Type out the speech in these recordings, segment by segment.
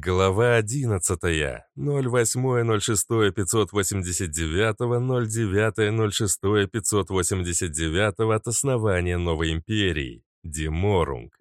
Глава 11. 08.06.589.09.06.589 от основания новой империи. Деморунг.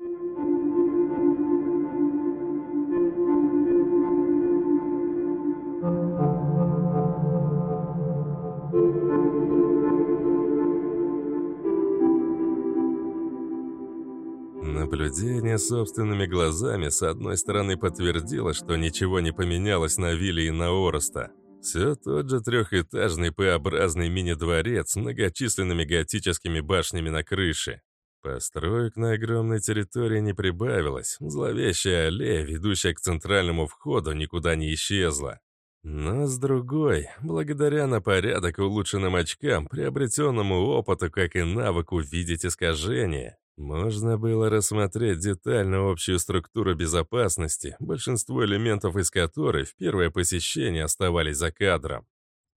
Наблюдение собственными глазами с одной стороны подтвердило, что ничего не поменялось на вилле и на Ороста. Все тот же трехэтажный П-образный мини-дворец с многочисленными готическими башнями на крыше. Построек на огромной территории не прибавилось, зловещая аллея, ведущая к центральному входу, никуда не исчезла. Но с другой, благодаря на порядок улучшенным очкам, приобретенному опыту, как и навыку видеть искажения, можно было рассмотреть детально общую структуру безопасности, большинство элементов из которой в первое посещение оставались за кадром.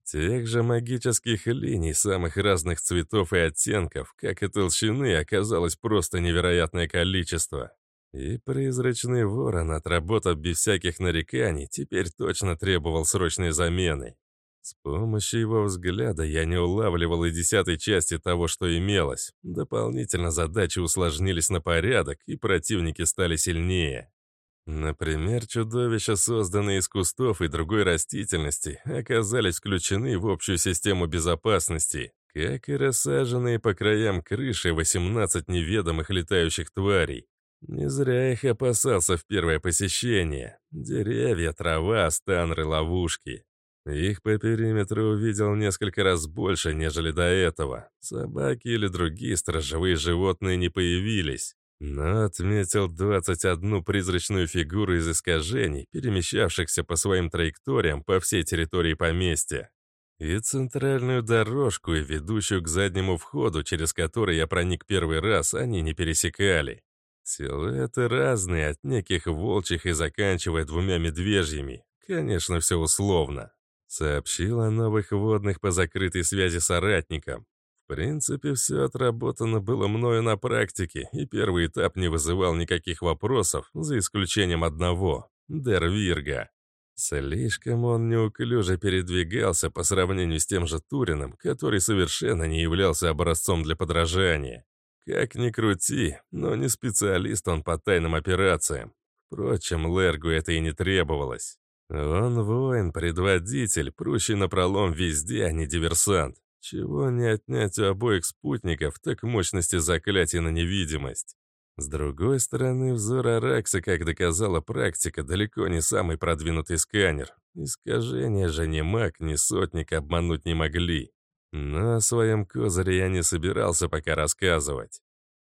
Тех же магических линий самых разных цветов и оттенков, как и толщины, оказалось просто невероятное количество. И призрачный ворон, отработав без всяких нареканий, теперь точно требовал срочной замены. С помощью его взгляда я не улавливал и десятой части того, что имелось. Дополнительно задачи усложнились на порядок, и противники стали сильнее. Например, чудовища, созданные из кустов и другой растительности, оказались включены в общую систему безопасности, как и рассаженные по краям крыши 18 неведомых летающих тварей. Не зря их опасался в первое посещение. Деревья, трава, станры, ловушки. Их по периметру увидел несколько раз больше, нежели до этого. Собаки или другие сторожевые животные не появились. Но отметил 21 призрачную фигуру из искажений, перемещавшихся по своим траекториям по всей территории поместья. И центральную дорожку, и ведущую к заднему входу, через который я проник первый раз, они не пересекали. Силуэты разные, от неких волчьих и заканчивая двумя медвежьими. Конечно, все условно. Сообщил о новых водных по закрытой связи соратникам. В принципе, все отработано было мною на практике, и первый этап не вызывал никаких вопросов, за исключением одного — Дервирга. Слишком он неуклюже передвигался по сравнению с тем же Турином, который совершенно не являлся образцом для подражания. Как ни крути, но не специалист он по тайным операциям. Впрочем, Лергу это и не требовалось. Он воин, предводитель, прущий напролом везде, а не диверсант. Чего не отнять у обоих спутников, так мощности заклятия на невидимость. С другой стороны, взор Аракса, как доказала практика, далеко не самый продвинутый сканер. Искажения же ни маг, ни сотник обмануть не могли. Но о своем козыре я не собирался пока рассказывать.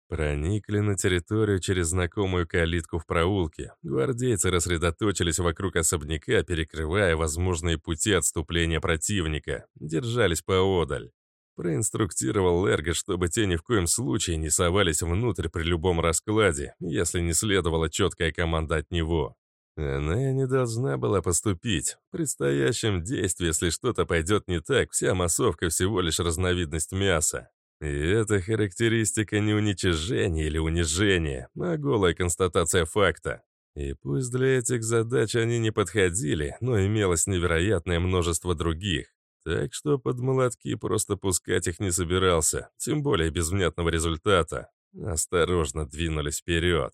Проникли на территорию через знакомую калитку в проулке. Гвардейцы рассредоточились вокруг особняка, перекрывая возможные пути отступления противника. Держались поодаль. Проинструктировал Лерга, чтобы те ни в коем случае не совались внутрь при любом раскладе, если не следовала четкая команда от него. Она не должна была поступить. В предстоящем действии, если что-то пойдет не так, вся массовка всего лишь разновидность мяса. И эта характеристика не уничижение или унижение, а голая констатация факта. И пусть для этих задач они не подходили, но имелось невероятное множество других. Так что под молотки просто пускать их не собирался, тем более без внятного результата. Осторожно двинулись вперед.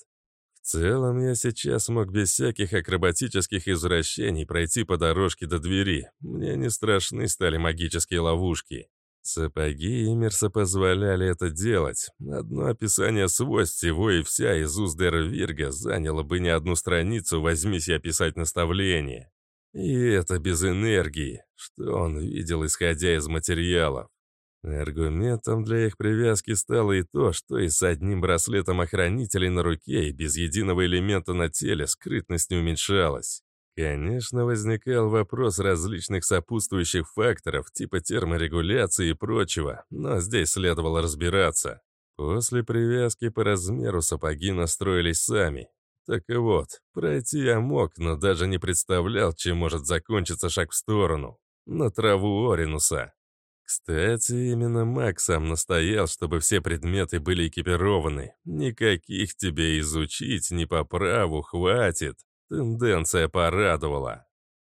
В целом я сейчас мог без всяких акробатических извращений пройти по дорожке до двери. Мне не страшны стали магические ловушки. Сапоги Имерса позволяли это делать. Одно описание свойств всего и вся из уст Вирга заняло бы не одну страницу, возьмись я писать наставление. И это без энергии, что он видел, исходя из материалов. Аргументом для их привязки стало и то, что и с одним браслетом охранителей на руке и без единого элемента на теле скрытность не уменьшалась. Конечно, возникал вопрос различных сопутствующих факторов, типа терморегуляции и прочего, но здесь следовало разбираться. После привязки по размеру сапоги настроились сами. Так и вот, пройти я мог, но даже не представлял, чем может закончиться шаг в сторону. На траву Оринуса. Кстати, именно Мак сам настоял, чтобы все предметы были экипированы. Никаких тебе изучить не по праву хватит. Тенденция порадовала.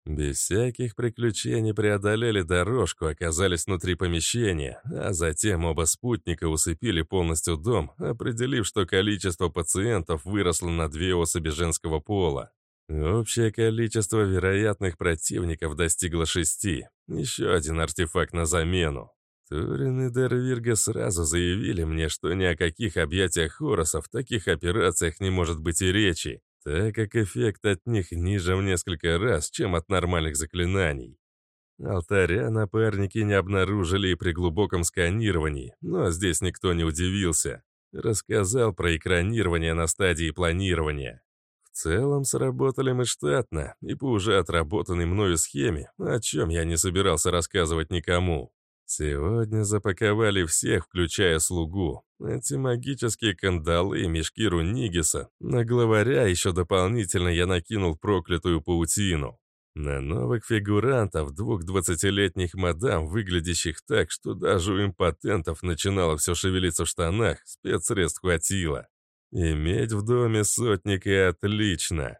Без всяких приключений преодолели дорожку, оказались внутри помещения, а затем оба спутника усыпили полностью дом, определив, что количество пациентов выросло на две особи женского пола. Общее количество вероятных противников достигло шести. Еще один артефакт на замену. Турин и Дервирга сразу заявили мне, что ни о каких объятиях Хоросов в таких операциях не может быть и речи, так как эффект от них ниже в несколько раз, чем от нормальных заклинаний. Алтаря напарники не обнаружили и при глубоком сканировании, но здесь никто не удивился. Рассказал про экранирование на стадии планирования. В целом сработали мы штатно и по уже отработанной мною схеме, о чем я не собирался рассказывать никому. Сегодня запаковали всех, включая слугу. Эти магические кандалы и мешки Рунигиса. На главаря еще дополнительно я накинул проклятую паутину. На новых фигурантов, двух двадцатилетних мадам, выглядящих так, что даже у импотентов начинало все шевелиться в штанах, спецсредств хватило. Иметь в доме сотника отлично.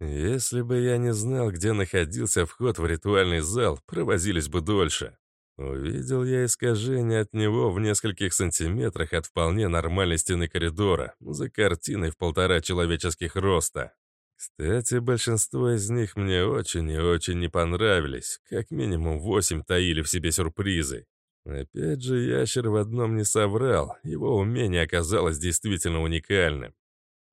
Если бы я не знал, где находился вход в ритуальный зал, провозились бы дольше. Увидел я искажение от него в нескольких сантиметрах от вполне нормальной стены коридора, за картиной в полтора человеческих роста. Кстати, большинство из них мне очень и очень не понравились. Как минимум восемь таили в себе сюрпризы. Опять же, ящер в одном не соврал, его умение оказалось действительно уникальным.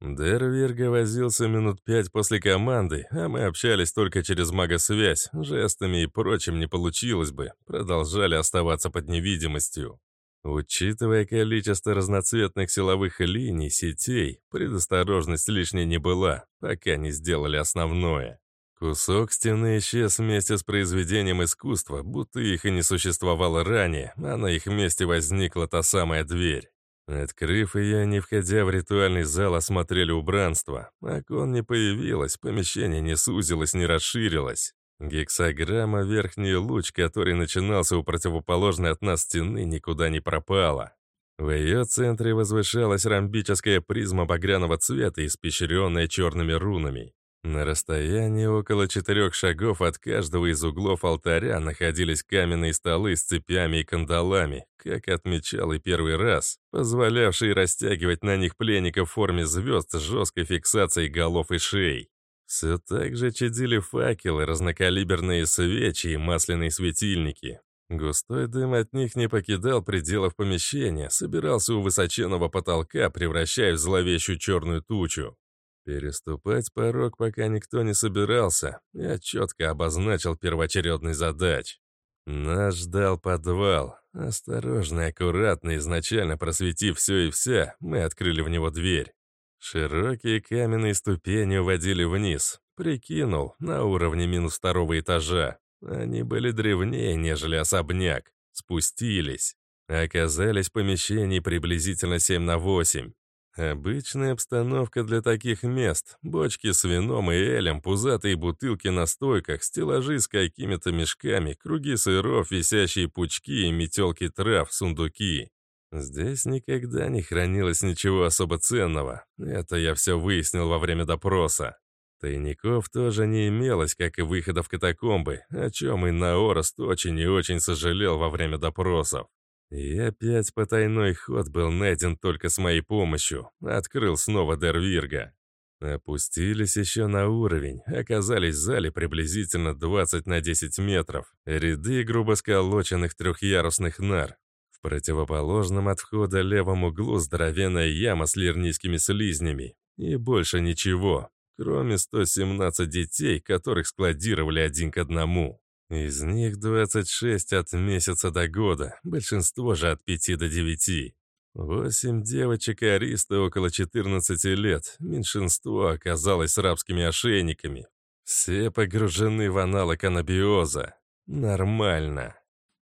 Дервирга возился минут пять после команды, а мы общались только через магосвязь, жестами и прочим не получилось бы, продолжали оставаться под невидимостью. Учитывая количество разноцветных силовых линий, сетей, предосторожность лишней не была, пока не сделали основное. Кусок стены исчез вместе с произведением искусства, будто их и не существовало ранее, а на их месте возникла та самая дверь. Открыв ее, не входя в ритуальный зал, осмотрели убранство. Окон не появилось, помещение не сузилось, не расширилось. Гексограмма верхний луч, который начинался у противоположной от нас стены, никуда не пропала. В ее центре возвышалась ромбическая призма багряного цвета, испещренная черными рунами. На расстоянии около четырех шагов от каждого из углов алтаря находились каменные столы с цепями и кандалами, как отмечал и первый раз, позволявшие растягивать на них пленников в форме звезд с жесткой фиксацией голов и шеи. Все так же чадили факелы, разнокалиберные свечи и масляные светильники. Густой дым от них не покидал пределов помещения, собирался у высоченного потолка, превращая в зловещую черную тучу. Переступать порог пока никто не собирался. Я четко обозначил первоочередный задач. Нас ждал подвал. Осторожно и аккуратно, изначально просветив все и вся, мы открыли в него дверь. Широкие каменные ступени уводили вниз. Прикинул, на уровне минус второго этажа. Они были древнее, нежели особняк. Спустились. Оказались в приблизительно 7 на 8. Обычная обстановка для таких мест. Бочки с вином и элем, пузатые бутылки на стойках, стеллажи с какими-то мешками, круги сыров, висящие пучки и метелки трав, сундуки. Здесь никогда не хранилось ничего особо ценного. Это я все выяснил во время допроса. Тайников тоже не имелось, как и выхода в катакомбы, о чем и Наорост очень и очень сожалел во время допросов. И опять потайной ход был найден только с моей помощью. Открыл снова Дервирга. Опустились еще на уровень, оказались в зале приблизительно 20 на 10 метров. Ряды грубо сколоченных трехъярусных нар. В противоположном от входа левом углу здоровенная яма с лирнийскими слизнями. И больше ничего, кроме 117 детей, которых складировали один к одному. Из них 26 от месяца до года, большинство же от 5 до 9. Восемь девочек и аристы около 14 лет, меньшинство оказалось рабскими ошейниками. Все погружены в аналог анабиоза. Нормально.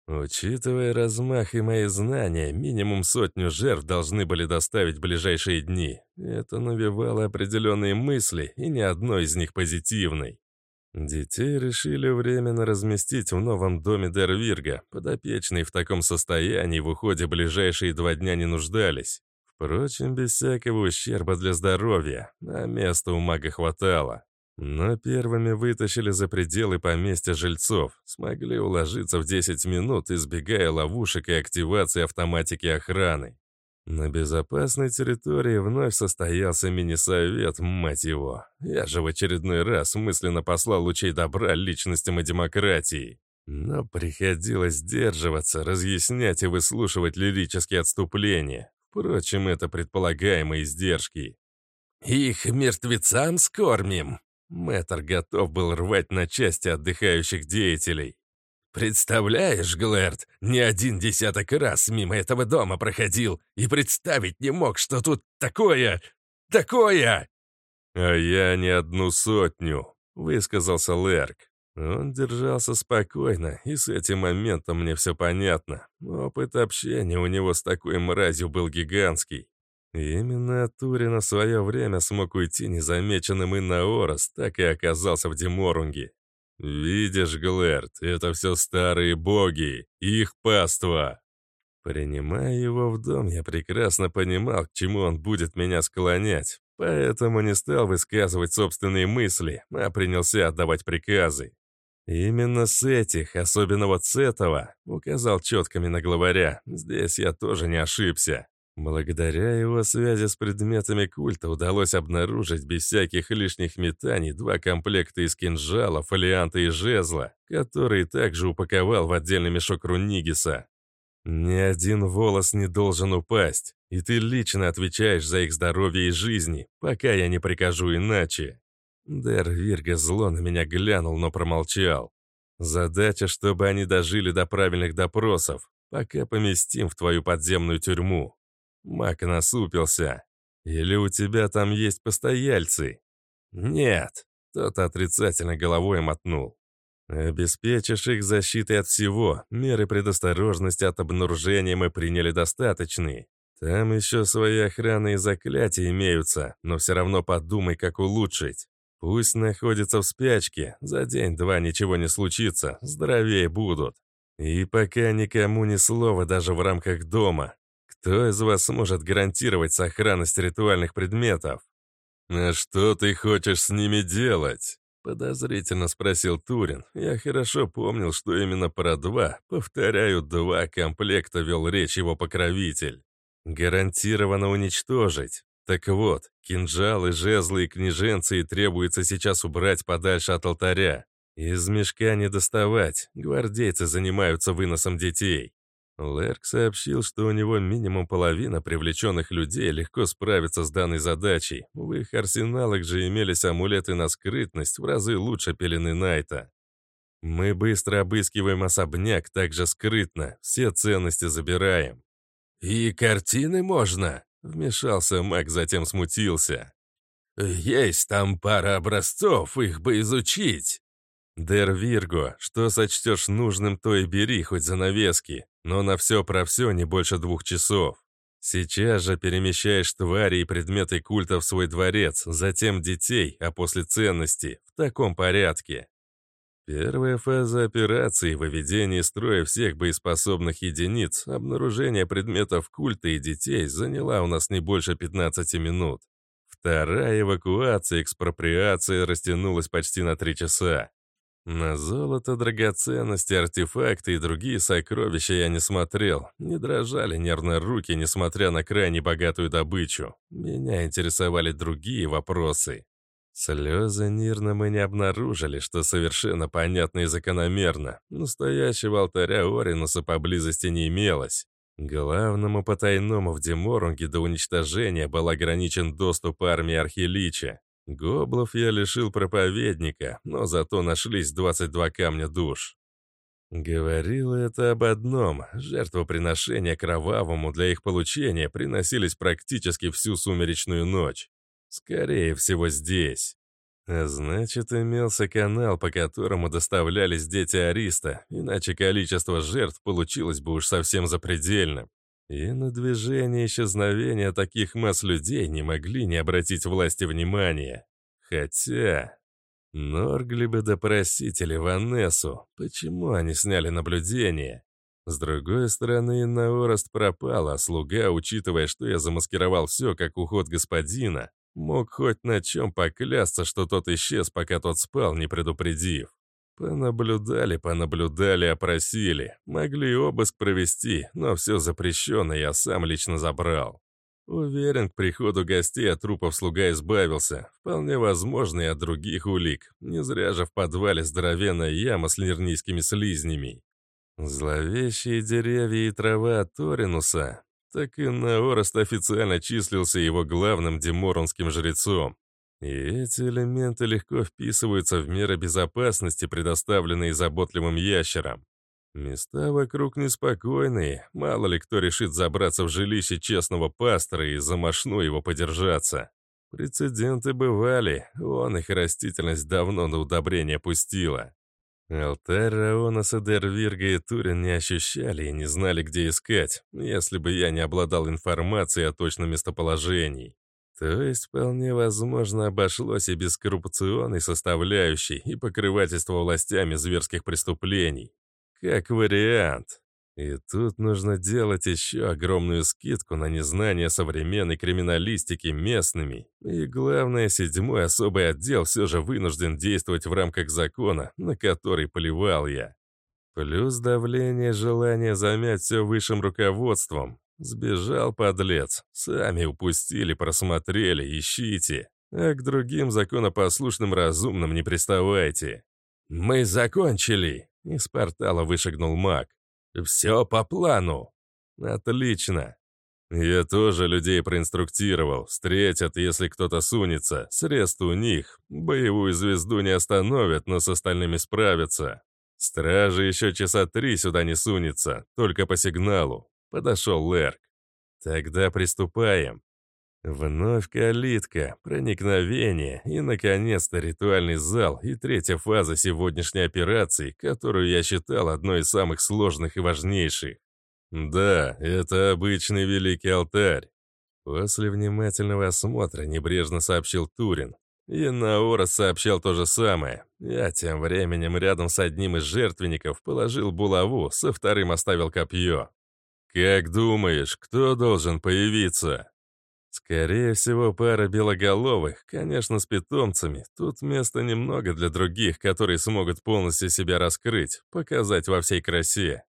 Учитывая размах и мои знания, минимум сотню жертв должны были доставить в ближайшие дни. Это навевало определенные мысли, и ни одной из них позитивной. Детей решили временно разместить в новом доме Дервирга. Подопечные в таком состоянии в уходе ближайшие два дня не нуждались. Впрочем, без всякого ущерба для здоровья, а места у мага хватало. Но первыми вытащили за пределы поместья жильцов, смогли уложиться в 10 минут, избегая ловушек и активации автоматики охраны. На безопасной территории вновь состоялся мини-совет, мать его. Я же в очередной раз мысленно послал лучей добра личностям и демократии. Но приходилось сдерживаться, разъяснять и выслушивать лирические отступления. Впрочем, это предполагаемые издержки. «Их мертвецам скормим!» Мэтр готов был рвать на части отдыхающих деятелей. «Представляешь, Глэрд, не один десяток раз мимо этого дома проходил и представить не мог, что тут такое... такое!» «А я не одну сотню», — высказался Лерк. Он держался спокойно, и с этим моментом мне все понятно. Опыт общения у него с такой мразью был гигантский. И именно Турин в свое время смог уйти незамеченным и на Орос, так и оказался в Деморунге. «Видишь, Глэрд, это все старые боги, их паства!» Принимая его в дом, я прекрасно понимал, к чему он будет меня склонять, поэтому не стал высказывать собственные мысли, а принялся отдавать приказы. «Именно с этих, особенно вот с этого», — указал четками на главаря. «Здесь я тоже не ошибся. Благодаря его связи с предметами культа удалось обнаружить без всяких лишних метаний два комплекта из кинжала, фолианта и жезла, которые также упаковал в отдельный мешок Рунигиса. Ни один волос не должен упасть, и ты лично отвечаешь за их здоровье и жизни, пока я не прикажу иначе. Дэр Вирга зло на меня глянул, но промолчал. Задача, чтобы они дожили до правильных допросов, пока поместим в твою подземную тюрьму. Мак насупился. Или у тебя там есть постояльцы? Нет. Тот отрицательно головой мотнул. Обеспечишь их защитой от всего, меры предосторожности от обнаружения мы приняли достаточные. Там еще свои охраны и заклятия имеются, но все равно подумай, как улучшить. Пусть находятся в спячке, за день-два ничего не случится, здоровее будут. И пока никому ни слова даже в рамках дома. Кто из вас сможет гарантировать сохранность ритуальных предметов? «А что ты хочешь с ними делать?» Подозрительно спросил Турин. Я хорошо помнил, что именно про два, повторяю, два комплекта вел речь его покровитель. Гарантированно уничтожить. Так вот, кинжалы, жезлы и княженцы требуется сейчас убрать подальше от алтаря. Из мешка не доставать, гвардейцы занимаются выносом детей. Лерк сообщил, что у него минимум половина привлеченных людей легко справится с данной задачей. В их арсеналах же имелись амулеты на скрытность в разы лучше пелены Найта. Мы быстро обыскиваем особняк, также скрытно, все ценности забираем. «И картины можно?» Вмешался Мак, затем смутился. «Есть там пара образцов, их бы изучить». «Дер Вирго, что сочтешь нужным, то и бери, хоть занавески, но на все про все не больше двух часов. Сейчас же перемещаешь твари и предметы культа в свой дворец, затем детей, а после ценности, в таком порядке. Первая фаза операции – выведение из строя всех боеспособных единиц, обнаружение предметов культа и детей заняла у нас не больше 15 минут. Вторая эвакуация, экспроприация растянулась почти на 3 часа. На золото, драгоценности, артефакты и другие сокровища я не смотрел. Не дрожали нервные руки, несмотря на крайне богатую добычу. Меня интересовали другие вопросы. Слезы Нирна мы не обнаружили, что совершенно понятно и закономерно. Настоящего алтаря Оринуса поблизости не имелось. Главному потайному в Деморунге до уничтожения был ограничен доступ армии Архилича. Гоблов я лишил проповедника, но зато нашлись 22 камня душ. Говорило это об одном. Жертвоприношения кровавому для их получения приносились практически всю сумеречную ночь. Скорее всего, здесь. А значит, имелся канал, по которому доставлялись дети Ариста, иначе количество жертв получилось бы уж совсем запредельным. И на движение исчезновения таких масс людей не могли не обратить власти внимания. Хотя... Норгли бы допросить или Ванессу, почему они сняли наблюдение? С другой стороны, Наорост пропал, а слуга, учитывая, что я замаскировал все как уход господина, Мог хоть на чем поклясться, что тот исчез, пока тот спал, не предупредив. Понаблюдали, понаблюдали, опросили. Могли обыск провести, но все запрещено, я сам лично забрал. Уверен, к приходу гостей от трупов слуга избавился. Вполне возможно и от других улик. Не зря же в подвале здоровенная яма с лирнийскими слизнями. Зловещие деревья и трава от Торинуса. Так и Наорост официально числился его главным деморонским жрецом. И эти элементы легко вписываются в меры безопасности, предоставленные заботливым ящером. Места вокруг неспокойные, мало ли кто решит забраться в жилище честного пастора и за мошну его подержаться. Прецеденты бывали, он их растительность давно на удобрение пустила. Алтарь Раонаса, Дервирга и Турин не ощущали и не знали, где искать, если бы я не обладал информацией о точном местоположении. То есть, вполне возможно, обошлось и без коррупционной составляющей и покрывательства властями зверских преступлений. Как вариант. И тут нужно делать еще огромную скидку на незнание современной криминалистики местными. И главное, седьмой особый отдел все же вынужден действовать в рамках закона, на который поливал я. Плюс давление, желание замять все высшим руководством. Сбежал, подлец. Сами упустили, просмотрели, ищите. А к другим законопослушным разумным не приставайте. «Мы закончили!» Из портала вышагнул маг. «Все по плану!» «Отлично!» «Я тоже людей проинструктировал. Встретят, если кто-то сунется. Средств у них. Боевую звезду не остановят, но с остальными справятся. Стражи еще часа три сюда не сунется, только по сигналу. Подошел Лерк. «Тогда приступаем». Вновь калитка, проникновение и, наконец-то, ритуальный зал и третья фаза сегодняшней операции, которую я считал одной из самых сложных и важнейших. Да, это обычный великий алтарь. После внимательного осмотра небрежно сообщил Турин. И Наора сообщал то же самое. Я тем временем рядом с одним из жертвенников положил булаву, со вторым оставил копье. «Как думаешь, кто должен появиться?» «Скорее всего, пара белоголовых, конечно, с питомцами. Тут места немного для других, которые смогут полностью себя раскрыть, показать во всей красе».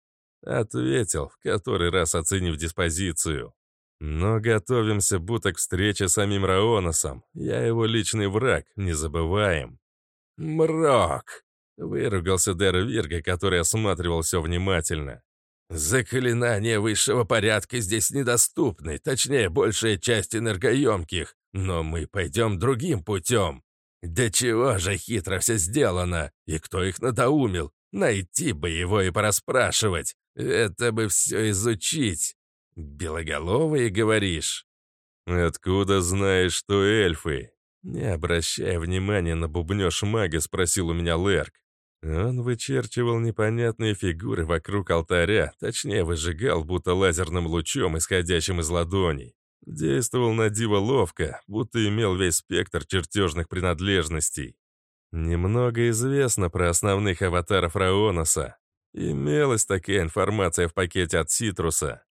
Ответил, в который раз оценив диспозицию. «Но готовимся будто к встрече с самим Раоносом. Я его личный враг, не забываем». «Мрак!» — выругался Дер Вирга, который осматривал все внимательно. Заклинания высшего порядка здесь недоступны, точнее, большая часть энергоемких, но мы пойдем другим путем. Да чего же хитро все сделано, и кто их надоумил? Найти бы его и пораспрашивать. Это бы все изучить. Белоголовые, говоришь? Откуда знаешь, что эльфы? Не обращая внимания на бубнёж мага, спросил у меня Лерк. Он вычерчивал непонятные фигуры вокруг алтаря, точнее выжигал, будто лазерным лучом, исходящим из ладоней. Действовал на диво ловко, будто имел весь спектр чертежных принадлежностей. Немного известно про основных аватаров Раоноса. Имелась такая информация в пакете от Ситруса.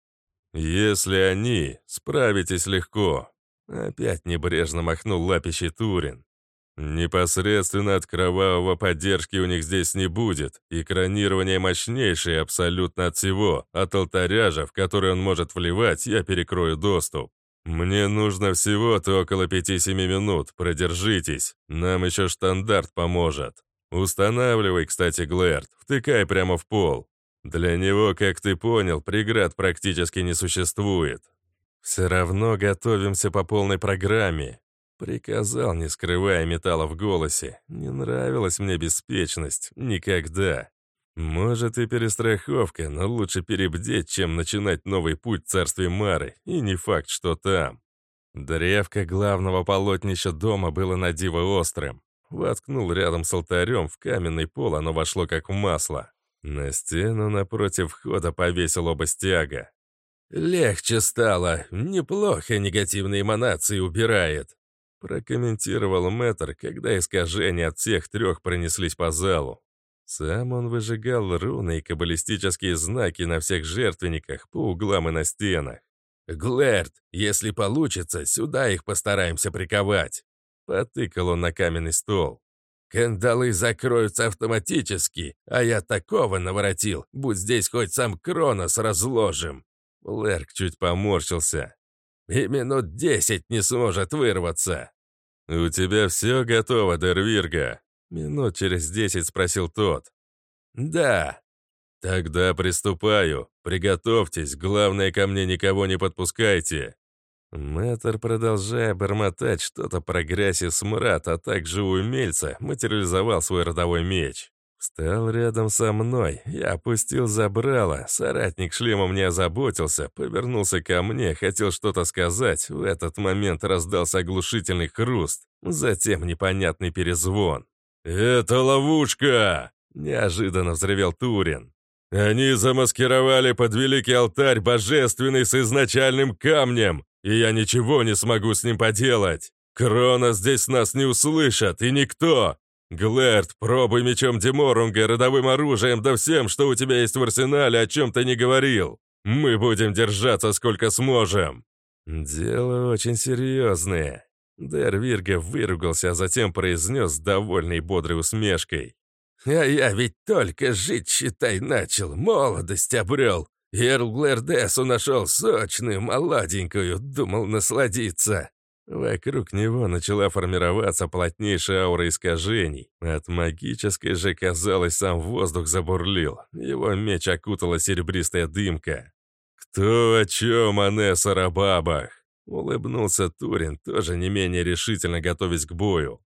«Если они, справитесь легко», — опять небрежно махнул лапищий Турин. Непосредственно от кровавого поддержки у них здесь не будет. Экранирование мощнейшее абсолютно от всего. От алтаря же, в который он может вливать, я перекрою доступ. Мне нужно всего-то около 5-7 минут. Продержитесь. Нам еще штандарт поможет. Устанавливай, кстати, Глэрд. Втыкай прямо в пол. Для него, как ты понял, преград практически не существует. Все равно готовимся по полной программе. Приказал, не скрывая металла в голосе. Не нравилась мне беспечность. Никогда. Может и перестраховка, но лучше перебдеть, чем начинать новый путь в царстве Мары, и не факт, что там. Древко главного полотнища дома было на диво острым. Воткнул рядом с алтарем в каменный пол, оно вошло как в масло. На стену напротив входа повесил оба стяга. «Легче стало. Неплохо негативные эманации убирает», Прокомментировал мэтр, когда искажения от всех трех пронеслись по залу. Сам он выжигал руны и каббалистические знаки на всех жертвенниках по углам и на стенах. «Глэрд, если получится, сюда их постараемся приковать». Потыкал он на каменный стол. «Кандалы закроются автоматически, а я такого наворотил, будь здесь хоть сам Кронос разложим». Лерк чуть поморщился. «И минут десять не сможет вырваться». «У тебя все готово, Дервирга?» Минут через десять спросил тот. «Да». «Тогда приступаю. Приготовьтесь, главное, ко мне никого не подпускайте». Мэтр, продолжая бормотать что-то про грязь и смрад, а также умельца, материализовал свой родовой меч. Встал рядом со мной, я опустил забрало, соратник шлемом не озаботился, повернулся ко мне, хотел что-то сказать, в этот момент раздался оглушительный хруст, затем непонятный перезвон. «Это ловушка!» – неожиданно взревел Турин. «Они замаскировали под великий алтарь божественный с изначальным камнем, и я ничего не смогу с ним поделать. Крона здесь нас не услышат, и никто. Глэрд, пробуй мечом Деморунга, родовым оружием, да всем, что у тебя есть в арсенале, о чем ты не говорил. Мы будем держаться сколько сможем». «Дело очень серьезное». Дервирга выругался, а затем произнес с довольной бодрой усмешкой. «А я ведь только жить, считай, начал, молодость обрел. Ерл Глэрдесу нашел сочную, молоденькую, думал насладиться». Вокруг него начала формироваться плотнейшая аура искажений. От магической же, казалось, сам воздух забурлил. Его меч окутала серебристая дымка. «Кто о чем, Анесса Рабабах?» Улыбнулся Турин, тоже не менее решительно готовясь к бою.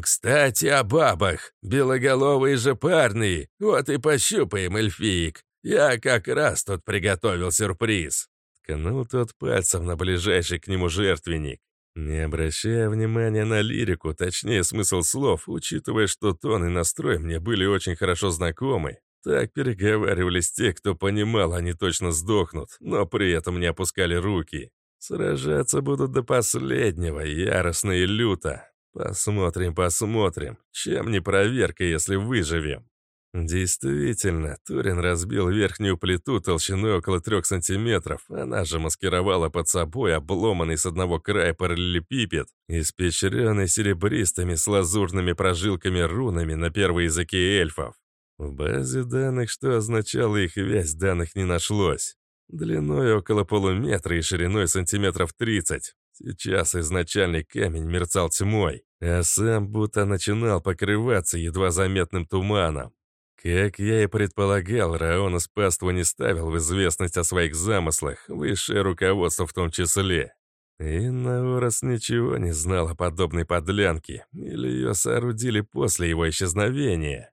«Кстати, о бабах. Белоголовые же парные. Вот и пощупаем, эльфиик. Я как раз тут приготовил сюрприз». Ткнул тот пальцем на ближайший к нему жертвенник. Не обращая внимания на лирику, точнее смысл слов, учитывая, что тон и настрой мне были очень хорошо знакомы, так переговаривались те, кто понимал, они точно сдохнут, но при этом не опускали руки. Сражаться будут до последнего, яростно и люто. Посмотрим, посмотрим, чем не проверка, если выживем. Действительно, Турин разбил верхнюю плиту толщиной около трех сантиметров. Она же маскировала под собой обломанный с одного края параллелепипед, испещренный серебристыми с лазурными прожилками рунами на первой языке эльфов. В базе данных, что означало их вязь, данных не нашлось. Длиной около полуметра и шириной сантиметров 30. Сейчас изначальный камень мерцал тьмой, а сам будто начинал покрываться едва заметным туманом. Как я и предполагал, Раона Спаство не ставил в известность о своих замыслах, высшее руководство в том числе. И Наорос ничего не знал о подобной подлянке, или ее соорудили после его исчезновения.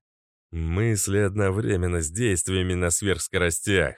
Мысли одновременно с действиями на сверхскоростях.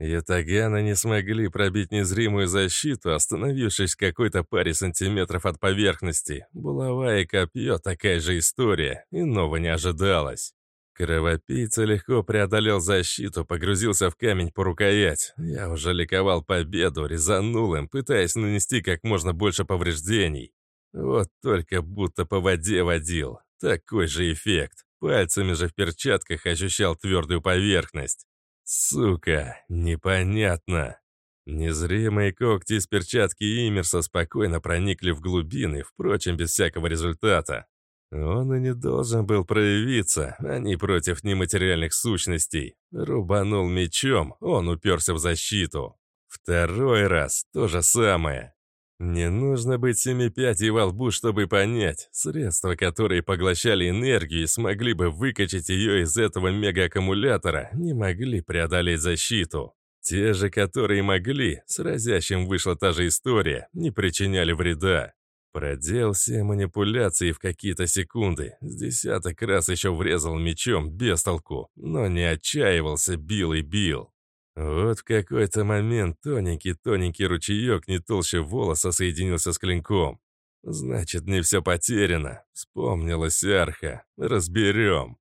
Ятаганы не смогли пробить незримую защиту, остановившись в какой-то паре сантиметров от поверхности. Булава и копье — такая же история, иного не ожидалось. Кровопийца легко преодолел защиту, погрузился в камень по рукоять. Я уже ликовал победу, резанул им, пытаясь нанести как можно больше повреждений. Вот только будто по воде водил. Такой же эффект. Пальцами же в перчатках ощущал твердую поверхность. Сука, непонятно. Незримые когти из перчатки Имерса спокойно проникли в глубины, впрочем, без всякого результата. Он и не должен был проявиться, они против нематериальных сущностей. Рубанул мечом, он уперся в защиту. Второй раз то же самое. Не нужно быть семипятей во лбу, чтобы понять, средства, которые поглощали энергию и смогли бы выкачать ее из этого мегааккумулятора, не могли преодолеть защиту. Те же, которые могли, с разящим вышла та же история, не причиняли вреда. Проделал все манипуляции в какие-то секунды. С десяток раз еще врезал мечом без толку, но не отчаивался, бил и бил. Вот в какой-то момент тоненький-тоненький ручеек не толще волоса соединился с клинком. Значит, не все потеряно. Вспомнилась арха. Разберем.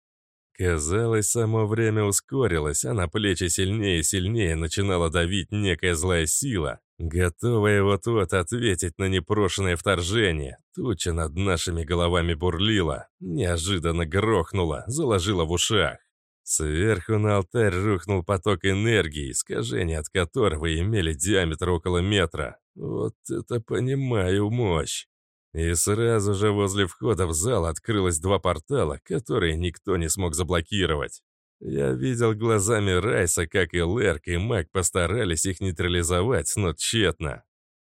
Казалось, само время ускорилось, а на плечи сильнее и сильнее начинала давить некая злая сила, готовая вот-вот ответить на непрошенное вторжение. Туча над нашими головами бурлила, неожиданно грохнула, заложила в ушах. Сверху на алтарь рухнул поток энергии, искажения от которого имели диаметр около метра. Вот это понимаю мощь. И сразу же возле входа в зал открылось два портала, которые никто не смог заблокировать. Я видел глазами Райса, как и Лерк и Мак постарались их нейтрализовать, но тщетно.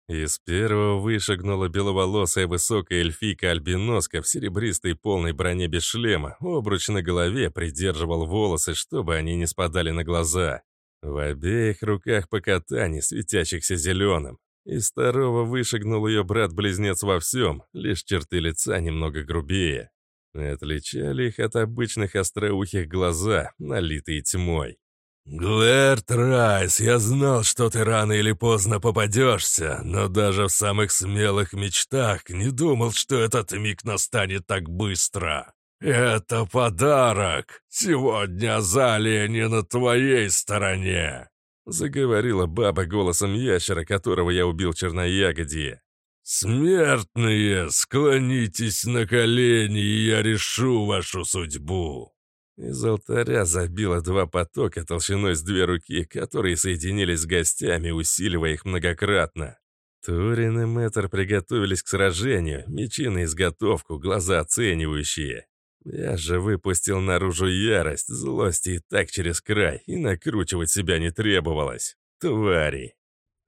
Из первого вышагнула беловолосая высокая эльфийка-альбиноска в серебристой полной броне без шлема, обруч на голове придерживал волосы, чтобы они не спадали на глаза. В обеих руках по катани, светящихся зеленым. Из второго вышагнул ее брат-близнец во всем, лишь черты лица немного грубее. Отличали их от обычных остроухих глаза, налитые тьмой. «Глэр Трайс, я знал, что ты рано или поздно попадешься, но даже в самых смелых мечтах не думал, что этот миг настанет так быстро. Это подарок. Сегодня Азалия не на твоей стороне», — заговорила баба голосом ящера, которого я убил черноягодье. «Смертные, склонитесь на колени, и я решу вашу судьбу». Из алтаря забило два потока толщиной с две руки, которые соединились с гостями, усиливая их многократно. Турин и Мэтр приготовились к сражению, мечи на изготовку, глаза оценивающие. Я же выпустил наружу ярость, злость и так через край, и накручивать себя не требовалось. Твари.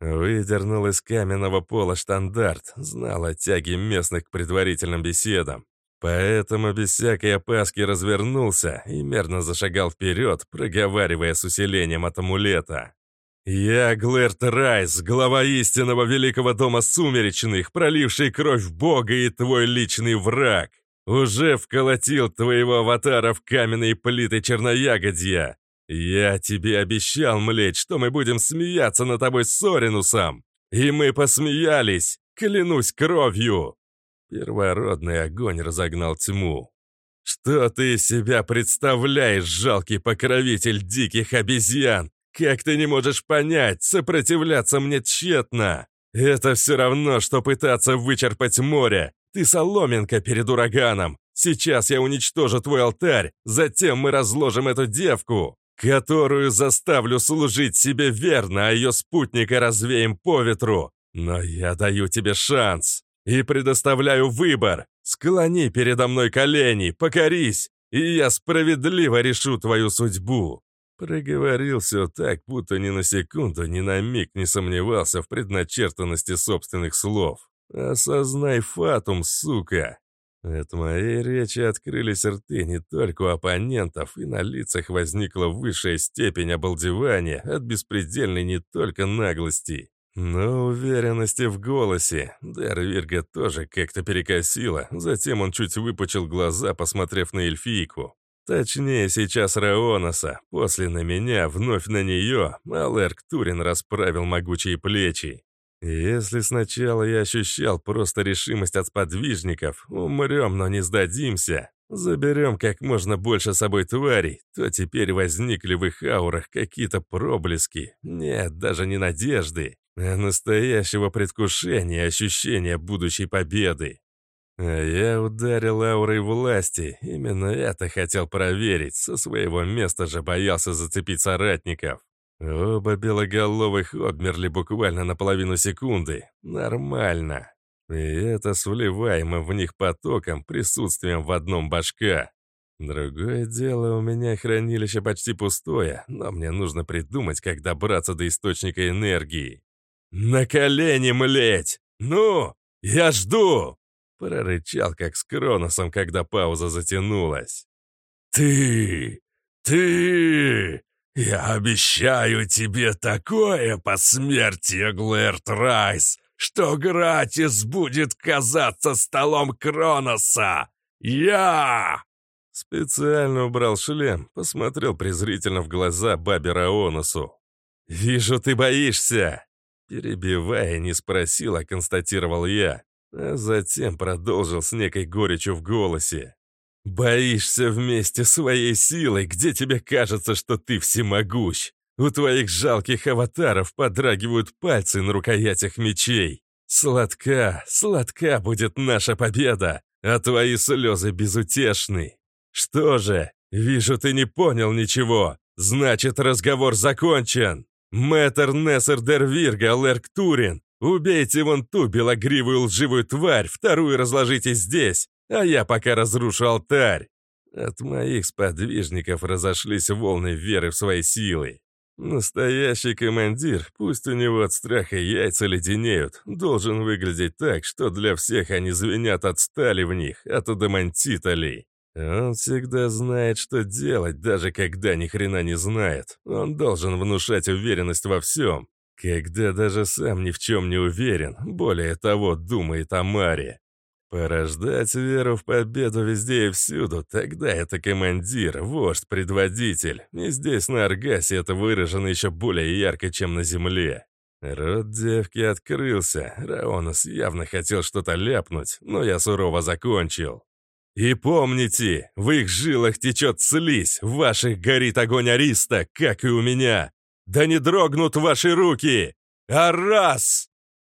Выдернул из каменного пола штандарт, знал о тяге местных к предварительным беседам. Поэтому без всякой опаски развернулся и мерно зашагал вперед, проговаривая с усилением от амулета. «Я Глэрт Райс, глава истинного великого дома сумеречных, проливший кровь Бога и твой личный враг. Уже вколотил твоего аватара в каменные плиты черноягодья. Я тебе обещал, млеть, что мы будем смеяться над тобой с Соринусом. И мы посмеялись, клянусь кровью. Первородный огонь разогнал тьму. «Что ты себя представляешь, жалкий покровитель диких обезьян? Как ты не можешь понять, сопротивляться мне тщетно? Это все равно, что пытаться вычерпать море. Ты соломинка перед ураганом. Сейчас я уничтожу твой алтарь, затем мы разложим эту девку, которую заставлю служить себе верно, а ее спутника развеем по ветру. Но я даю тебе шанс и предоставляю выбор. Склони передо мной колени, покорись, и я справедливо решу твою судьбу». Проговорил все так, будто ни на секунду, ни на миг не сомневался в предначертанности собственных слов. «Осознай фатум, сука!» От моей речи открылись рты не только у оппонентов, и на лицах возникла высшая степень обалдевания от беспредельной не только наглости, но уверенности в голосе. Дарвирга тоже как-то перекосила. Затем он чуть выпучил глаза, посмотрев на эльфийку. Точнее, сейчас Раоноса. После на меня, вновь на нее, Алерк Турин расправил могучие плечи. Если сначала я ощущал просто решимость от сподвижников, умрем, но не сдадимся, заберем как можно больше с собой тварей, то теперь возникли в их аурах какие-то проблески. Нет, даже не надежды а настоящего предвкушения ощущения будущей победы. А я ударил аурой власти, именно это хотел проверить, со своего места же боялся зацепить соратников. Оба белоголовых обмерли буквально на половину секунды. Нормально. И это с вливаемым в них потоком, присутствием в одном башка. Другое дело, у меня хранилище почти пустое, но мне нужно придумать, как добраться до источника энергии. «На колени, млеть! Ну, я жду!» Прорычал, как с Кроносом, когда пауза затянулась. «Ты! Ты! Я обещаю тебе такое посмертие, Глэрт Райс, что Гратис будет казаться столом Кроноса! Я!» Специально убрал шлем, посмотрел презрительно в глаза бабе Раоносу. «Вижу, ты боишься!» Перебивая, не спросил, а констатировал я, а затем продолжил с некой горечью в голосе. «Боишься вместе своей силой, где тебе кажется, что ты всемогущ. У твоих жалких аватаров подрагивают пальцы на рукоятях мечей. Сладка, сладка будет наша победа, а твои слезы безутешны. Что же, «Вижу, ты не понял ничего. Значит, разговор закончен. Мэтр Нессер Дервирга, Лерк Турин, убейте вон ту белогривую лживую тварь, вторую разложите здесь, а я пока разрушу алтарь». От моих сподвижников разошлись волны веры в свои силы. Настоящий командир, пусть у него от страха яйца леденеют, должен выглядеть так, что для всех они звенят от стали в них, от адамантита ли. Он всегда знает, что делать, даже когда ни хрена не знает. Он должен внушать уверенность во всем, когда даже сам ни в чем не уверен, более того, думает о Маре. Порождать веру в победу везде и всюду, тогда это командир, вождь, предводитель. И здесь на Аргасе это выражено еще более ярко, чем на земле. Рот девки открылся. Раонос явно хотел что-то ляпнуть, но я сурово закончил. «И помните, в их жилах течет слизь, в ваших горит огонь Ариста, как и у меня. Да не дрогнут ваши руки! А раз!»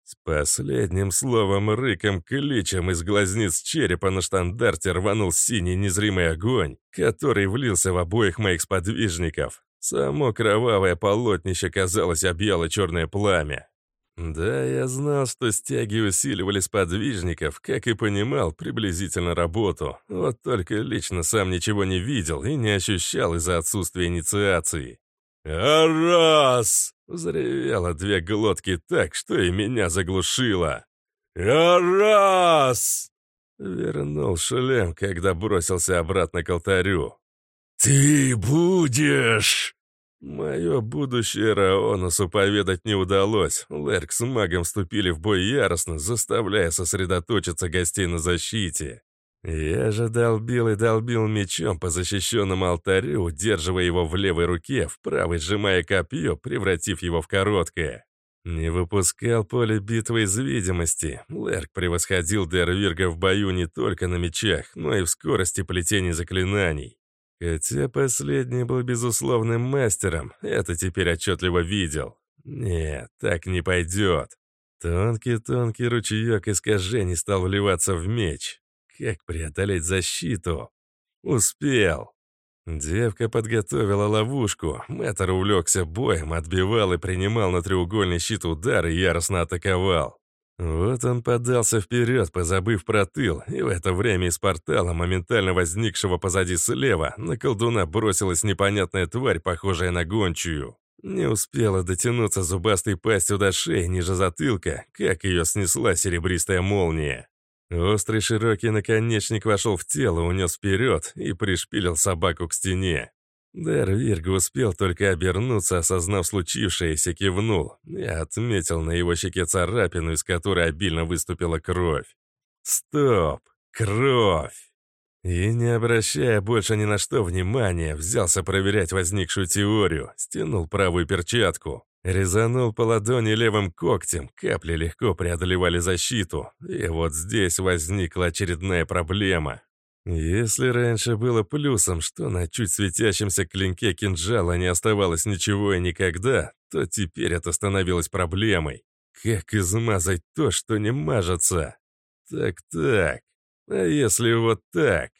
С последним словом рыком кличем из глазниц черепа на штандарте рванул синий незримый огонь, который влился в обоих моих сподвижников. Само кровавое полотнище, казалось, объяло черное пламя. Да, я знал, что стяги усиливали сподвижников, как и понимал приблизительно работу. Вот только лично сам ничего не видел и не ощущал из-за отсутствия инициации. «А раз!» — взревело две глотки так, что и меня заглушило. «А раз!» — вернул шлем, когда бросился обратно к алтарю. «Ты будешь!» Мое будущее Раонусу поведать не удалось. Лерк с магом вступили в бой яростно, заставляя сосредоточиться гостей на защите. Я же долбил и долбил мечом по защищенному алтарю, удерживая его в левой руке, в правой сжимая копье, превратив его в короткое. Не выпускал поле битвы из видимости. Лерк превосходил Дервирга в бою не только на мечах, но и в скорости плетения заклинаний. Хотя последний был безусловным мастером, это теперь отчетливо видел. Нет, так не пойдет. Тонкий-тонкий ручеек искажений стал вливаться в меч. Как преодолеть защиту? Успел. Девка подготовила ловушку. Мэтр увлекся боем, отбивал и принимал на треугольный щит удар и яростно атаковал. Вот он подался вперед, позабыв про тыл, и в это время из портала, моментально возникшего позади слева, на колдуна бросилась непонятная тварь, похожая на гончую. Не успела дотянуться зубастой пастью до шеи ниже затылка, как ее снесла серебристая молния. Острый широкий наконечник вошел в тело, унес вперед и пришпилил собаку к стене. Дар Вирга успел только обернуться, осознав случившееся, кивнул. Я отметил на его щеке царапину, из которой обильно выступила кровь. Стоп! Кровь! И не обращая больше ни на что внимания, взялся проверять возникшую теорию, стянул правую перчатку. Резанул по ладони левым когтем, капли легко преодолевали защиту. И вот здесь возникла очередная проблема. Если раньше было плюсом, что на чуть светящемся клинке кинжала не оставалось ничего и никогда, то теперь это становилось проблемой. Как измазать то, что не мажется? Так-так. А если вот так?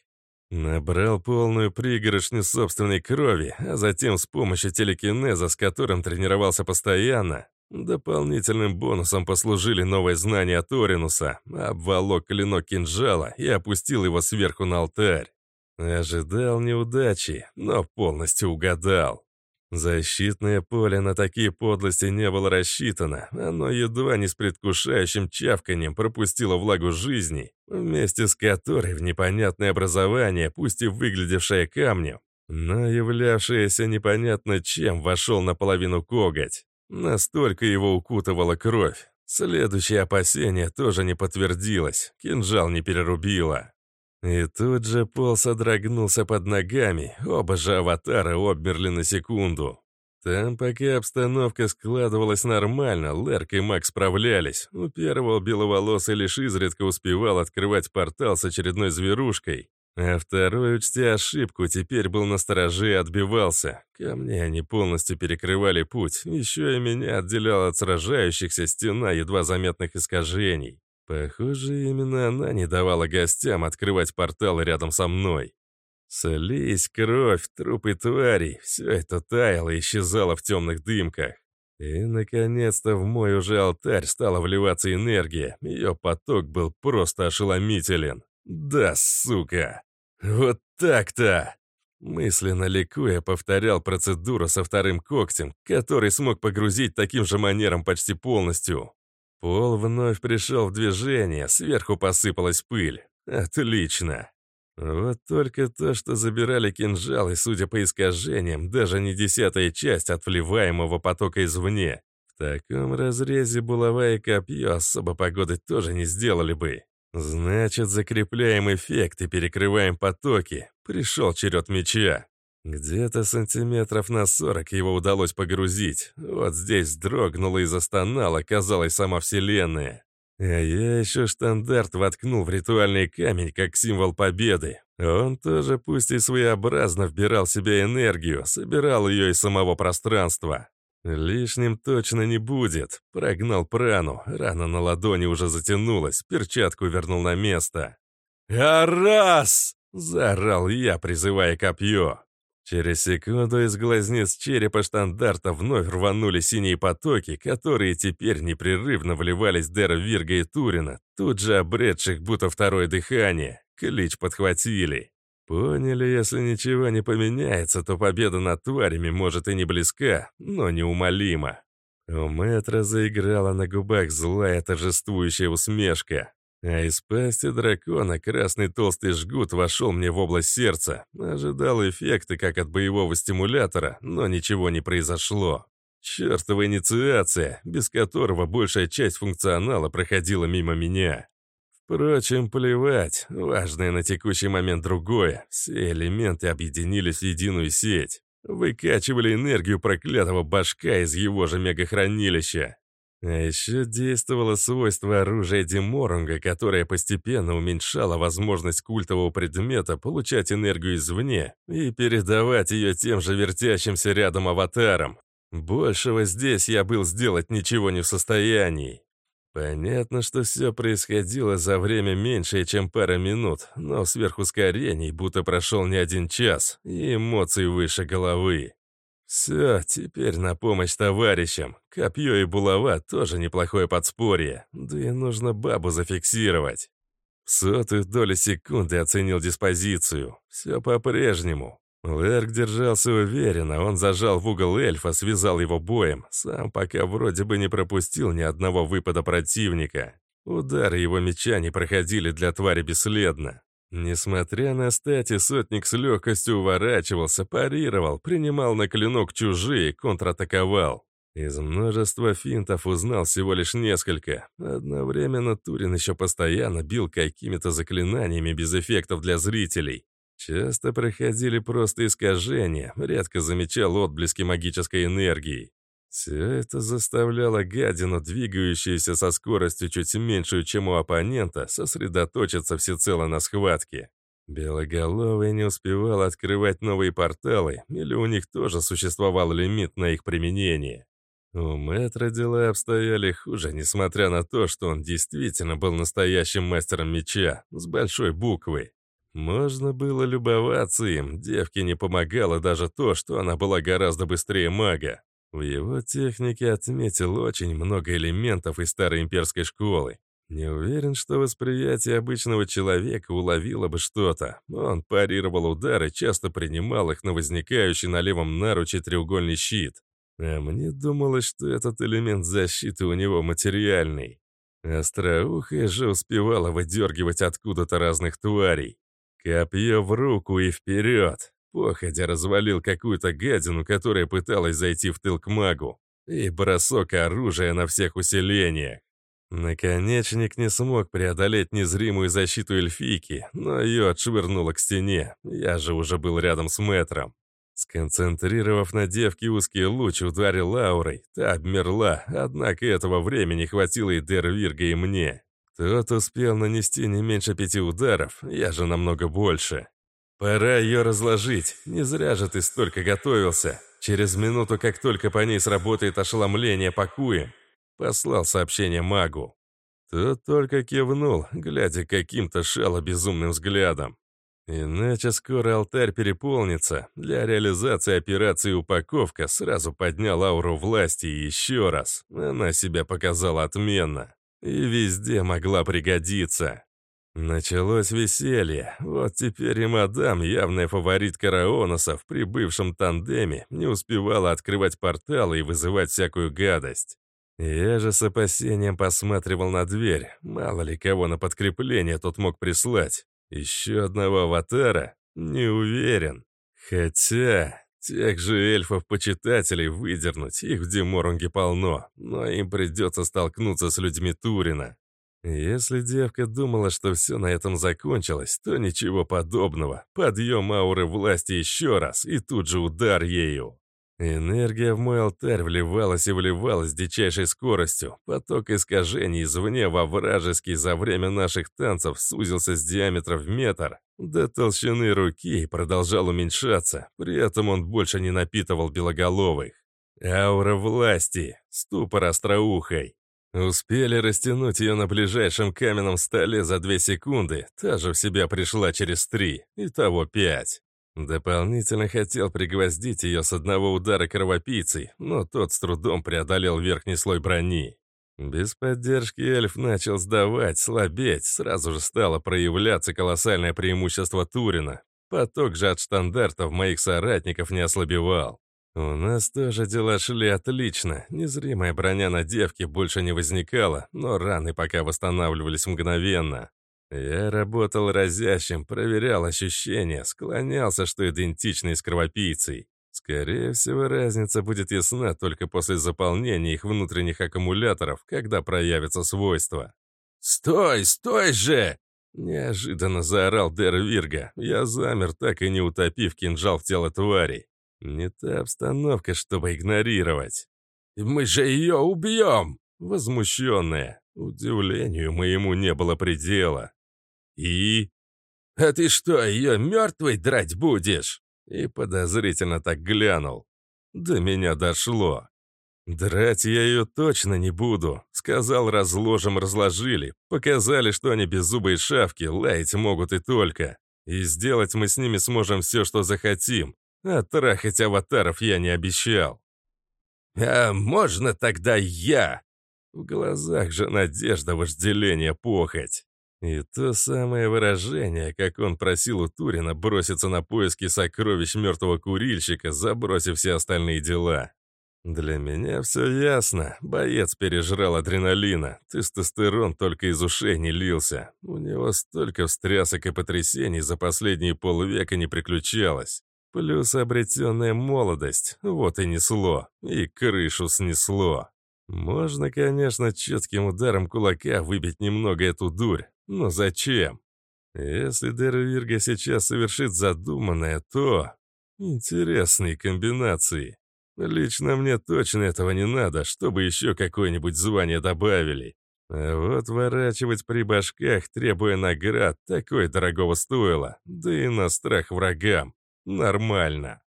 Набрал полную пригоршню собственной крови, а затем с помощью телекинеза, с которым тренировался постоянно, дополнительным бонусом послужили новые знания от Оринуса, обволок клинок кинжала и опустил его сверху на алтарь. Ожидал неудачи, но полностью угадал. Защитное поле на такие подлости не было рассчитано. Оно едва не с предвкушающим чавканием пропустило влагу жизни, вместе с которой в непонятное образование, пусть и выглядевшее камнем, но являвшееся непонятно чем, вошел наполовину коготь. Настолько его укутывала кровь. Следующее опасение тоже не подтвердилось, кинжал не перерубило. И тут же пол содрогнулся под ногами, оба же аватара обмерли на секунду. Там пока обстановка складывалась нормально, Лерк и Макс справлялись. У первого беловолосый лишь изредка успевал открывать портал с очередной зверушкой, а второй, учтя ошибку, теперь был на стороже и отбивался. Ко мне они полностью перекрывали путь, еще и меня отделяла от сражающихся стена едва заметных искажений. Похоже, именно она не давала гостям открывать порталы рядом со мной. Слизь, кровь, трупы тварей — все это таяло и исчезало в темных дымках. И, наконец-то, в мой уже алтарь стала вливаться энергия. Ее поток был просто ошеломителен. Да, сука! Вот так-то! Мысленно ликуя, повторял процедуру со вторым когтем, который смог погрузить таким же манером почти полностью. Пол вновь пришел в движение, сверху посыпалась пыль. Отлично. Вот только то, что забирали кинжалы, судя по искажениям, даже не десятая часть от вливаемого потока извне. В таком разрезе булава и копье особо погоды тоже не сделали бы. Значит, закрепляем эффект и перекрываем потоки. Пришел черед меча. Где-то сантиметров на сорок его удалось погрузить. Вот здесь дрогнула и застонала, казалось, сама Вселенная. А я еще штандарт воткнул в ритуальный камень как символ победы. Он тоже, пусть и своеобразно, вбирал в себя энергию, собирал ее из самого пространства. Лишним точно не будет. Прогнал прану, рана на ладони уже затянулась, перчатку вернул на место. «А раз!» — заорал я, призывая копье. Через секунду из глазниц черепа штандарта вновь рванули синие потоки, которые теперь непрерывно вливались Дера Вирга и Турина, тут же обретших будто второе дыхание. Клич подхватили. Поняли, если ничего не поменяется, то победа над тварями может и не близка, но неумолима. У Мэтра заиграла на губах злая торжествующая усмешка. А из пасти дракона красный толстый жгут вошел мне в область сердца. Ожидал эффекта, как от боевого стимулятора, но ничего не произошло. Чертова инициация, без которого большая часть функционала проходила мимо меня. Впрочем, плевать, важное на текущий момент другое. Все элементы объединились в единую сеть. Выкачивали энергию проклятого башка из его же мегахранилища. А еще действовало свойство оружия Деморунга, которое постепенно уменьшало возможность культового предмета получать энергию извне и передавать ее тем же вертящимся рядом аватарам. Большего здесь я был сделать ничего не в состоянии. Понятно, что все происходило за время меньшее, чем пара минут, но сверхускорений будто прошел не один час, и эмоций выше головы. Все, теперь на помощь товарищам. Копье и булава тоже неплохое подспорье. Да и нужно бабу зафиксировать. В сотую долю секунды оценил диспозицию. Все по-прежнему. Лерк держался уверенно, он зажал в угол эльфа, связал его боем, сам пока вроде бы не пропустил ни одного выпада противника. Удары его меча не проходили для твари бесследно. Несмотря на стати, сотник с легкостью уворачивался, парировал, принимал на клинок чужие, контратаковал. Из множества финтов узнал всего лишь несколько. Одновременно Турин еще постоянно бил какими-то заклинаниями без эффектов для зрителей. Часто проходили просто искажения, редко замечал отблески магической энергии. Все это заставляло гадину, двигающуюся со скоростью чуть меньшую, чем у оппонента, сосредоточиться всецело на схватке. Белоголовый не успевал открывать новые порталы, или у них тоже существовал лимит на их применение. У Мэтра дела обстояли хуже, несмотря на то, что он действительно был настоящим мастером меча, с большой буквы. Можно было любоваться им, девке не помогало даже то, что она была гораздо быстрее мага. В его технике отметил очень много элементов из старой имперской школы. Не уверен, что восприятие обычного человека уловило бы что-то. Он парировал удары, часто принимал их на возникающий на левом наруче треугольный щит. А мне думалось, что этот элемент защиты у него материальный. Остроухая же успевала выдергивать откуда-то разных тварей. Копье в руку и вперед. Походя развалил какую-то гадину, которая пыталась зайти в тыл к магу. И бросок оружия на всех усилениях. Наконечник не смог преодолеть незримую защиту эльфийки, но ее отшвырнуло к стене. Я же уже был рядом с мэтром. Сконцентрировав на девке узкий луч, ударил аурой. Та обмерла, однако этого времени хватило и Дервирга, и мне. Тот успел нанести не меньше пяти ударов, я же намного больше. «Пора ее разложить. Не зря же ты столько готовился. Через минуту, как только по ней сработает ошеломление, пакуем». Послал сообщение магу. Тот только кивнул, глядя каким-то шало-безумным взглядом. Иначе скоро алтарь переполнится. Для реализации операции «Упаковка» сразу поднял ауру власти еще раз. Она себя показала отменно. И везде могла пригодиться. Началось веселье. Вот теперь и мадам, явная фаворитка Раоносов, при бывшем тандеме, не успевала открывать порталы и вызывать всякую гадость. Я же с опасением посматривал на дверь. Мало ли кого на подкрепление тот мог прислать. Еще одного аватара? Не уверен. Хотя, тех же эльфов-почитателей выдернуть, их в Деморунге полно, но им придется столкнуться с людьми Турина. Если девка думала, что все на этом закончилось, то ничего подобного. Подъем ауры власти еще раз, и тут же удар ею. Энергия в мой алтарь вливалась и вливалась с дичайшей скоростью. Поток искажений извне во вражеский за время наших танцев сузился с диаметра в метр до толщины руки и продолжал уменьшаться. При этом он больше не напитывал белоголовых. Аура власти, ступор остроухой. Успели растянуть ее на ближайшем каменном столе за две секунды, та же в себя пришла через три, итого пять. Дополнительно хотел пригвоздить ее с одного удара кровопийцей, но тот с трудом преодолел верхний слой брони. Без поддержки эльф начал сдавать, слабеть, сразу же стало проявляться колоссальное преимущество Турина. Поток же от штандартов моих соратников не ослабевал. У нас тоже дела шли отлично. Незримая броня на девке больше не возникала, но раны пока восстанавливались мгновенно. Я работал разящим, проверял ощущения, склонялся, что идентичный с кровопийцей. Скорее всего, разница будет ясна только после заполнения их внутренних аккумуляторов, когда проявятся свойства. «Стой, стой же!» Неожиданно заорал Дер Вирга. Я замер, так и не утопив кинжал в тело твари. Не та обстановка, чтобы игнорировать. «Мы же ее убьем!» Возмущенная. Удивлению моему не было предела. «И?» «А ты что, ее мертвой драть будешь?» И подозрительно так глянул. До меня дошло. Драть я ее точно не буду. Сказал, разложим, разложили. Показали, что они беззубые шавки, лаять могут и только. И сделать мы с ними сможем все, что захотим. А трахать аватаров я не обещал. «А можно тогда я?» В глазах же надежда, вожделение, похоть. И то самое выражение, как он просил у Турина броситься на поиски сокровищ мертвого курильщика, забросив все остальные дела. Для меня все ясно. Боец пережрал адреналина. Тестостерон только из ушей не лился. У него столько встрясок и потрясений за последние полвека не приключалось. Плюс обретенная молодость. Вот и несло. И крышу снесло. Можно, конечно, четким ударом кулака выбить немного эту дурь, но зачем? Если Дервирга сейчас совершит задуманное, то... Интересные комбинации. Лично мне точно этого не надо, чтобы еще какое-нибудь звание добавили. А вот ворачивать при башках, требуя наград, такое дорогого стоило. Да и на страх врагам. Нормально.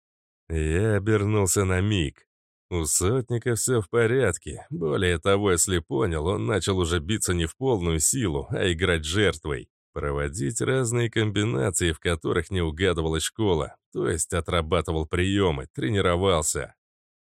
Я обернулся на миг. У сотника все в порядке. Более того, если понял, он начал уже биться не в полную силу, а играть жертвой. Проводить разные комбинации, в которых не угадывалась школа. То есть отрабатывал приемы, тренировался.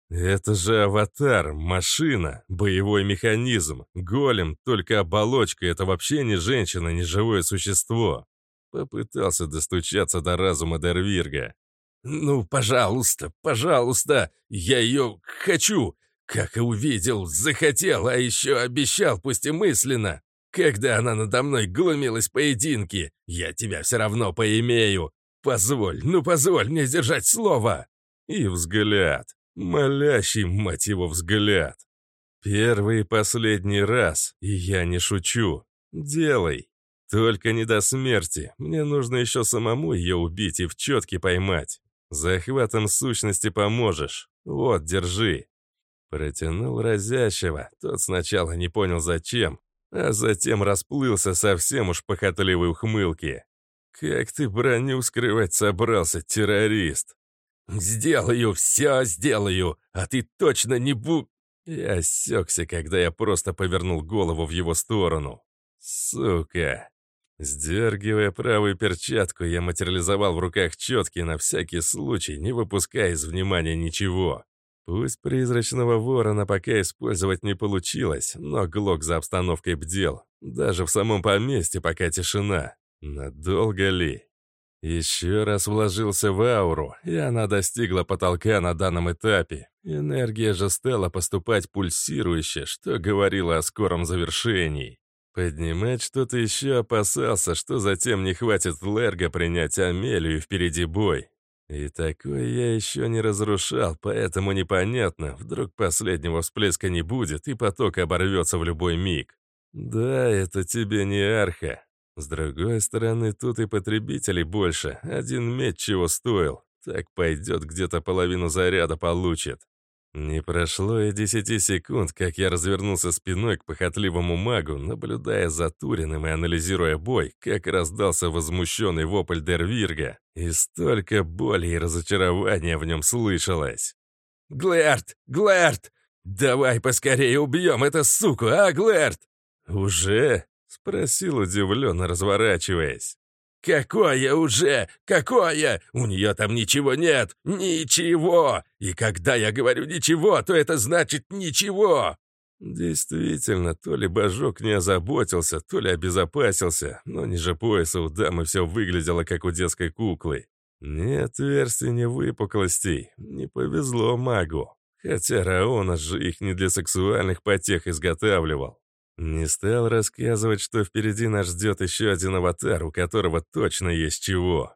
Это же аватар, машина, боевой механизм, голем, только оболочка, это вообще не женщина, не живое существо. Попытался достучаться до разума Дервирга. «Ну, пожалуйста, пожалуйста, я ее хочу. Как и увидел, захотел, а еще обещал, пусть и мысленно. Когда она надо мной глумилась поединки, я тебя все равно поимею. Позволь, ну позволь мне держать слово!» И взгляд. Молящий, мать его, взгляд. Первый и последний раз, и я не шучу. Делай. Только не до смерти. Мне нужно еще самому ее убить и в четки поймать. Захватом сущности поможешь. Вот, держи». Протянул разящего. Тот сначала не понял зачем, а затем расплылся совсем уж похотливой ухмылки. «Как ты броню скрывать собрался, террорист?» «Сделаю, все сделаю, а ты точно не бу...» Я осекся, когда я просто повернул голову в его сторону. «Сука!» Сдергивая правую перчатку, я материализовал в руках четкий на всякий случай, не выпуская из внимания ничего. Пусть призрачного ворона пока использовать не получилось, но Глок за обстановкой бдел. Даже в самом поместье пока тишина. Надолго ли? Еще раз вложился в ауру, и она достигла потолка на данном этапе. Энергия же стала поступать пульсирующе, что говорило о скором завершении. Поднимать что-то еще опасался, что затем не хватит Лерга принять Амелию впереди бой. И такое я еще не разрушал, поэтому непонятно, вдруг последнего всплеска не будет, и поток оборвется в любой миг. Да, это тебе не арха. С другой стороны, тут и потребителей больше. Один меч чего стоил. Так пойдет, где-то половину заряда получит. Не прошло и десяти секунд, как я развернулся спиной к похотливому магу, наблюдая за Туриным и анализируя бой, как раздался возмущенный вопль Дервирга, и столько боли и разочарования в нем слышалось. «Глэрт! Глэрт! Давай поскорее убьем эту суку, а, Глэрт?» «Уже?» — спросил удивленно, разворачиваясь. «Какое уже? Какое? У нее там ничего нет! Ничего! И когда я говорю «ничего», то это значит «ничего». Действительно, то ли Божок не озаботился, то ли обезопасился, но ниже пояса у дамы все выглядело, как у детской куклы. Ни отверстий, ни выпуклостей. Не повезло магу. Хотя Раона же их не для сексуальных потех изготавливал. Не стал рассказывать, что впереди нас ждет еще один аватар, у которого точно есть чего.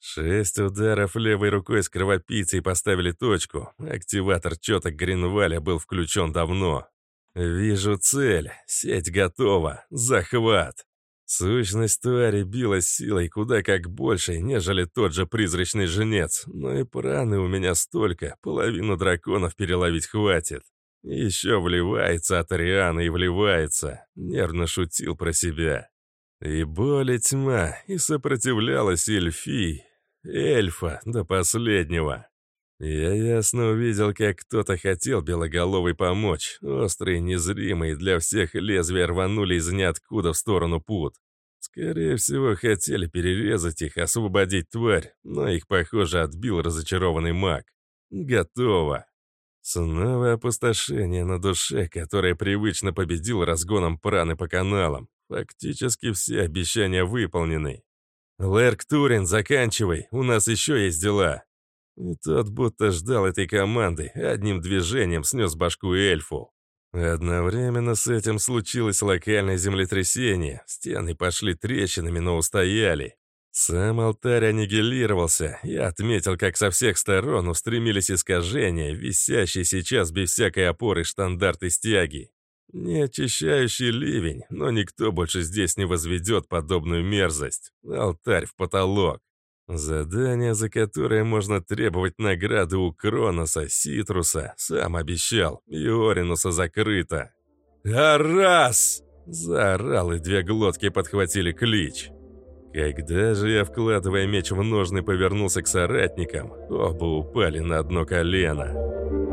Шесть ударов левой рукой с кровопийцей поставили точку. Активатор четок Гринваля был включен давно. Вижу цель. Сеть готова. Захват. Сущность твари била силой куда как больше, нежели тот же призрачный женец, но и праны у меня столько, половину драконов переловить хватит. Еще вливается от Ариана и вливается. Нервно шутил про себя. И боль тьма, и сопротивлялась эльфи, эльфа до последнего. Я ясно увидел, как кто-то хотел Белоголовой помочь. Острые, незримые, для всех лезвия рванули из ниоткуда в сторону пут. Скорее всего, хотели перерезать их, освободить тварь, но их, похоже, отбил разочарованный маг. Готово. Снова опустошение на душе, которое привычно победил разгоном праны по каналам. Фактически все обещания выполнены. «Лерк Турин, заканчивай, у нас еще есть дела». И тот будто ждал этой команды, одним движением снес башку эльфу. Одновременно с этим случилось локальное землетрясение, стены пошли трещинами, но устояли. Сам алтарь аннигилировался. Я отметил, как со всех сторон устремились искажения, висящие сейчас без всякой опоры штандарты стяги. Не очищающий ливень, но никто больше здесь не возведет подобную мерзость. Алтарь в потолок. Задание, за которое можно требовать награды у Кроноса, Ситруса, сам обещал, и Оринуса закрыто. «Арас!» – заорал, и две глотки подхватили клич. Когда же я, вкладывая меч в ножны, повернулся к соратникам, оба упали на одно колено.